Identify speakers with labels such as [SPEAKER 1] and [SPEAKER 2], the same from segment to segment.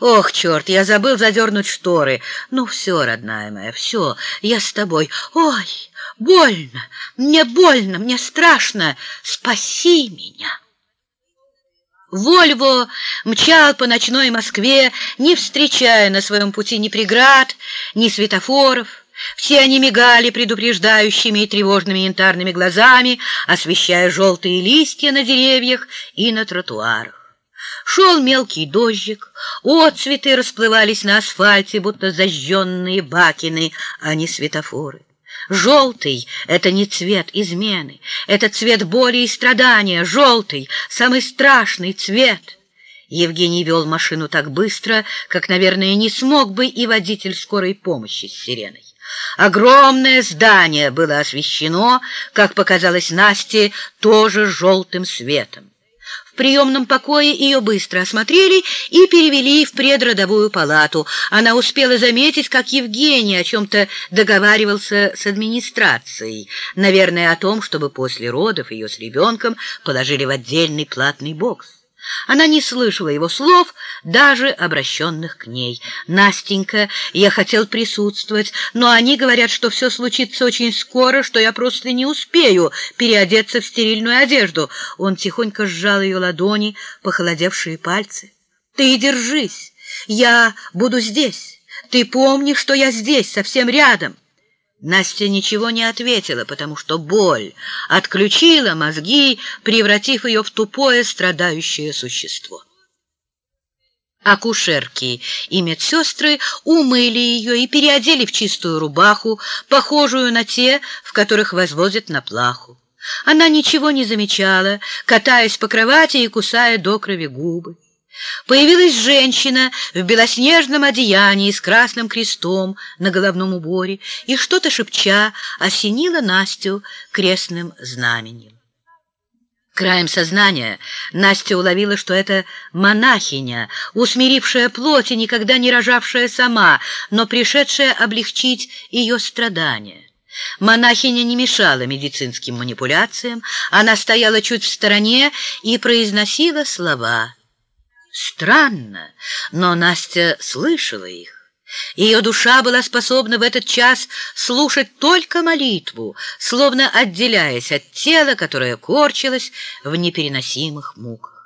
[SPEAKER 1] Ох, черт, я забыл задернуть шторы. Ну все, родная моя, все, я с тобой. Ой, больно, мне больно, мне страшно. Спаси меня. Вольво мчал по ночной Москве, не встречая на своем пути ни преград, ни светофоров. Все они мигали предупреждающими и тревожными янтарными глазами, освещая желтые листья на деревьях и на тротуарах. Шел мелкий дождик, отцветы расплывались на асфальте, будто зажженные бакины, а не светофоры. Желтый — это не цвет измены, это цвет боли и страдания, желтый — самый страшный цвет. Евгений вел машину так быстро, как, наверное, не смог бы и водитель скорой помощи с сиреной. Огромное здание было освещено, как показалось Насте, тоже желтым светом приемном покое ее быстро осмотрели и перевели в предродовую палату. Она успела заметить, как Евгений о чем-то договаривался с администрацией. Наверное, о том, чтобы после родов ее с ребенком положили в отдельный платный бокс. Она не слышала его слов, даже обращенных к ней. «Настенька, я хотел присутствовать, но они говорят, что все случится очень скоро, что я просто не успею переодеться в стерильную одежду». Он тихонько сжал ее ладони, похолодевшие пальцы. «Ты держись, я буду здесь. Ты помни, что я здесь, совсем рядом». Настя ничего не ответила, потому что боль отключила мозги, превратив ее в тупое страдающее существо. Акушерки и медсестры умыли ее и переодели в чистую рубаху, похожую на те, в которых возвозят на плаху. Она ничего не замечала, катаясь по кровати и кусая до крови губы. Появилась женщина в белоснежном одеянии с красным крестом на головном уборе и, что-то шепча, осенила Настю крестным знаменем. Краем сознания Настя уловила, что это монахиня, усмирившая плоть и никогда не рожавшая сама, но пришедшая облегчить ее страдания. Монахиня не мешала медицинским манипуляциям, она стояла чуть в стороне и произносила слова — Странно, но Настя слышала их. Ее душа была способна в этот час слушать только молитву, словно отделяясь от тела, которое корчилось в непереносимых муках.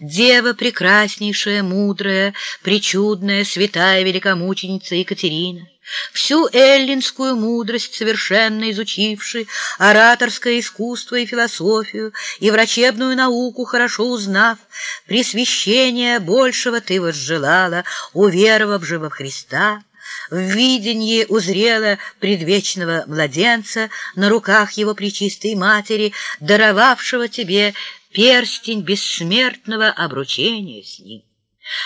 [SPEAKER 1] Дева прекраснейшая, мудрая, причудная, святая великомученица Екатерина, всю эллинскую мудрость совершенно изучивший, ораторское искусство и философию, и врачебную науку хорошо узнав, пресвящение большего ты возжелала, уверовав же во Христа, в видении узрела предвечного младенца на руках его пречистой матери, даровавшего тебе перстень бессмертного обручения с ним.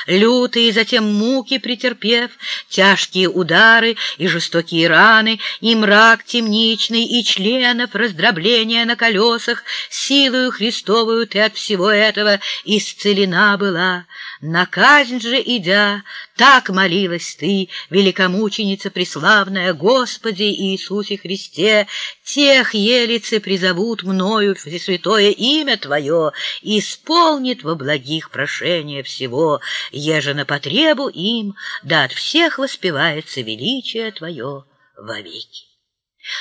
[SPEAKER 1] Лютые затем муки претерпев, тяжкие удары и жестокие раны, и мрак темничный, и членов раздробления на колесах, силою Христовую ты от всего этого исцелена была. На казнь же идя, так молилась ты, великомученица преславная, Господи Иисусе Христе, тех елицы призовут мною святое имя Твое, исполнит во благих прошения всего, еже на потребу им, да от всех воспевается величие Твое вовеки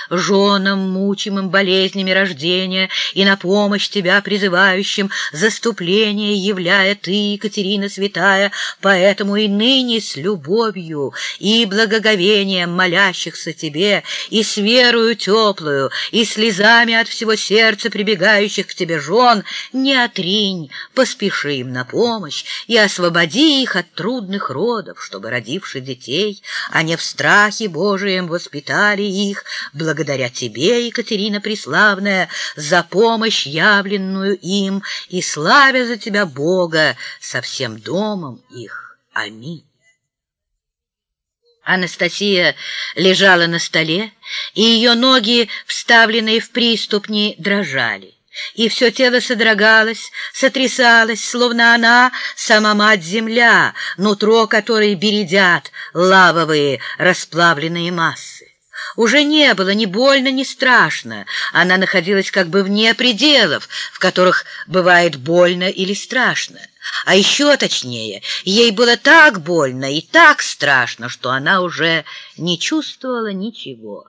[SPEAKER 1] женам, мучимым болезнями рождения и на помощь тебя призывающим заступление являя ты, Екатерина Святая, поэтому и ныне с любовью и благоговением молящихся тебе и с верою теплую и слезами от всего сердца прибегающих к тебе жен, не отринь, поспеши им на помощь и освободи их от трудных родов, чтобы, родивши детей, они в страхе Божием воспитали их, благодаря тебе, Екатерина Преславная, за помощь, явленную им, и славя за тебя Бога со всем домом их. Аминь. Анастасия лежала на столе, и ее ноги, вставленные в приступни, дрожали. И все тело содрогалось, сотрясалось, словно она сама мать-земля, нутро которой бередят лавовые расплавленные массы. Уже не было ни больно, ни страшно. Она находилась как бы вне пределов, в которых бывает больно или страшно. А еще точнее, ей было так больно и так страшно, что она уже не чувствовала ничего.